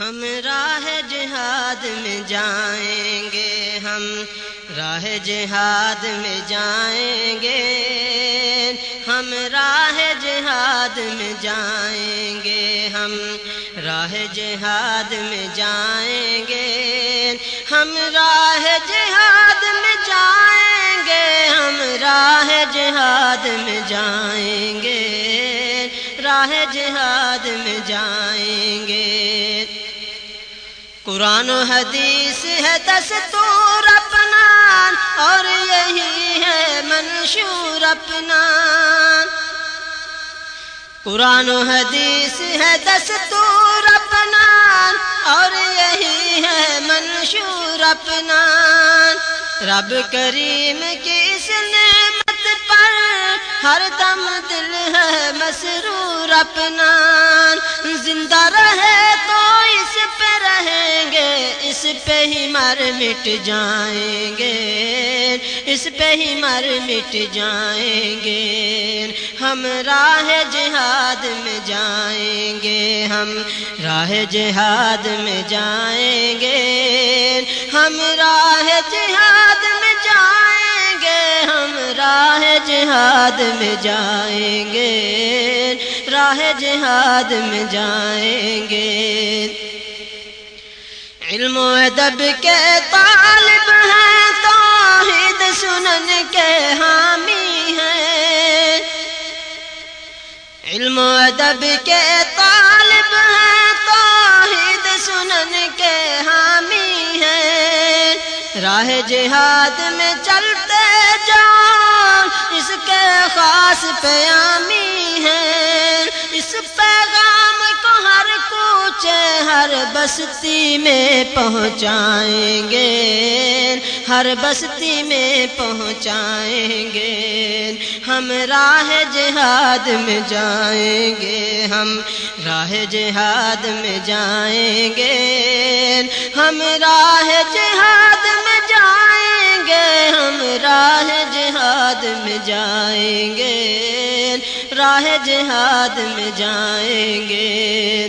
ہم راہ جہاد میں جائیں گے، ہم راہ جہاد میں جائیں گے، ہم راہ جہاد میں جائیں گے، ہم راہ جہاد میں جائیں گے، ہم راہ جہاد میں جائیں گے، ہم راہ جہاد میں جائیں گے، راہ جہاد میں جائیں گے۔ قرآن و حدیث ہے دستور اپنا اور یہی ہے منشور اپنا قرآن و حدیث ہے دستور اپنا اور یہی ہے منشور اپنا رب کریم کی اس نعمت پر ہر دم دل ہے مسرور اپنا زندہ رہے اس پہ ہی مر مٹ جائیں گے، اس پہ ہی مر مٹ جائیں گے۔ ہم راہ جہاد میں جائیں گے، ہم راہ جہاد میں جائیں گے۔ ہم راہ جہاد میں جائیں گے، ہم راہ جہاد میں جائیں گے۔ راہ جہاد میں جائیں گے۔ علم و ادب کے طالب ہیں، توحید سنن کے حامی ہیں۔ علم و ادب کے طالب ہیں، توحید سنن کے حامی ہیں۔ راہ جہاد میں چلتے جاؤ اس کے خاص پیامی ہیں۔ اس پیغام کو ہر بستی میں پہنچائیں گے، ہر بستی میں پہنچائیں گے۔ ہم راہ جہاد میں جائیں گے، ہم راہ جہاد میں جائیں گے۔ ہم راہ جہاد میں جائیں گے، ہم راہ جہاد میں جائیں گے۔ راہ جہاد میں جائیں گے۔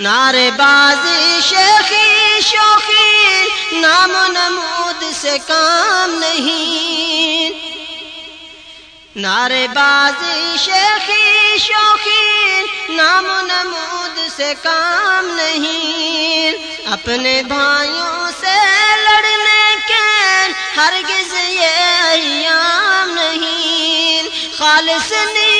نعرے بازی شیخی شوخی، نام و نمود سے کام نہیں۔ نعرے بازی شیخی شوخی، نام و نمود سے کام نہیں۔ اپنے بھائیوں سے لڑنے کے ہرگز یہ ایام نہیں۔ خالص نیت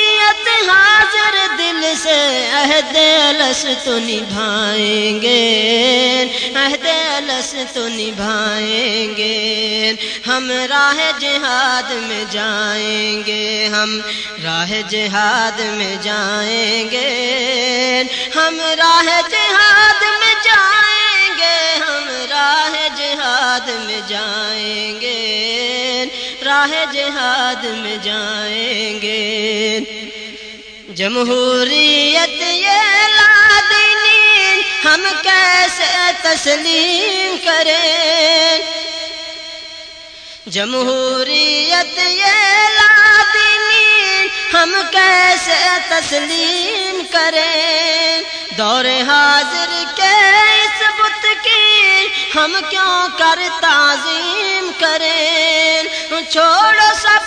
حاضر دل سے عہد لس تو نبھائیں گے، عہد لس تو نبھائیں گے۔ ہم راہ جہاد میں جائیں گے، ہم راہ جہاد میں جائیں گے۔ ہم راہ جہاد میں جائیں گے، ہم راہ جہاد میں جائیں گے۔ راہ جہاد میں جائیں گے۔ جمہوریت یہ لادنی ہم کیسے تسلیم کریں؟ جمہوریت یہ لادنی ہم کیسے تسلیم کریں؟ دور حاضر کے اس بت کی ہم کیوں کر تعظیم کریں؟ چھوڑو سب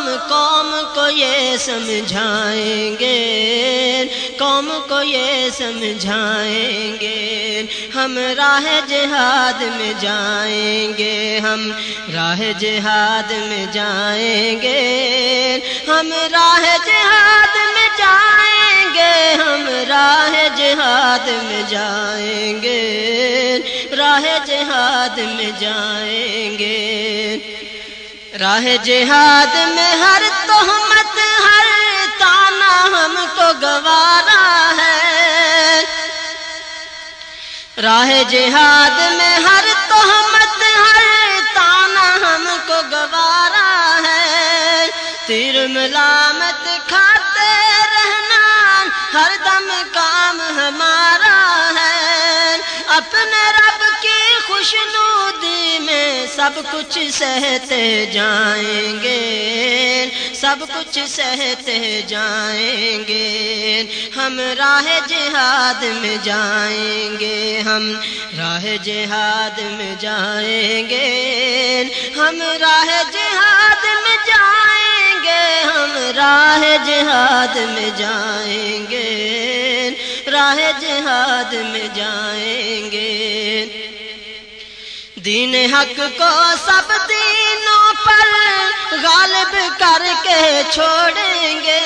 ہم قوم کو یہ سمجھائیں گے، قوم کو یہ سمجھائیں گے۔ ہم راہ جہاد میں جائیں گے، ہم راہ جہاد میں جائیں گے۔ ہم راہ جہاد میں جائیں گے، ہم راہ جہاد میں جائیں گے۔ راہ جہاد میں جائیں گے راہ جہاد میں ہر تہمت، ہر تانا ہم کو گوارا ہے۔ راہ جہاد میں ہر تہمت، ہر تانا ہم کو گوارا ہے۔ تیر ملامت کھاتے رہنا، ہر دم کام ہمارا ہے۔ اپنے خوشنودی میں سب کچھ سہتے جائیں گے، سب کچھ سہتے جائیں گے۔ ہم راہ جہاد میں جائیں گے، ہم راہ جہاد میں جائیں گے۔ ہم راہ جہاد میں جائیں گے، ہم راہ جہاد میں جائیں گے۔ راہ جہاد میں جائیں گے۔ دین حق کو سب دینوں پر غالب کر کے چھوڑیں گے۔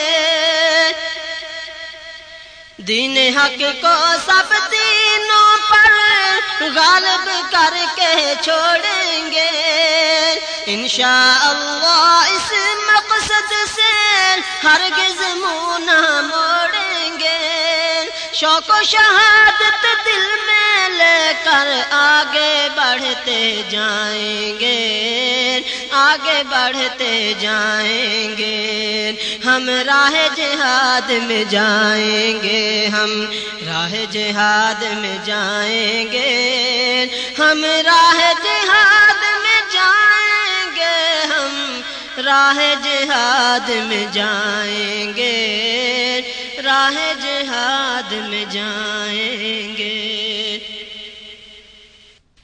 دین حق کو سب دینوں پر غالب کر کے چھوڑیں گے۔ انشاءاللہ اس مقصد سے ہرگز منہ نہ موڑیں گے شوق و شہادت دل میں لے کر آگے بڑھتے جائیں گے، آگے بڑھتے جائیں گے۔ ہم راہ جہاد میں جائیں گے، ہم راہ جہاد میں جائیں گے۔ ہم راہ جہاد میں جائیں گے، ہم راہ جہاد میں جائیں گے۔ راہ جہاد میں جائیں گے۔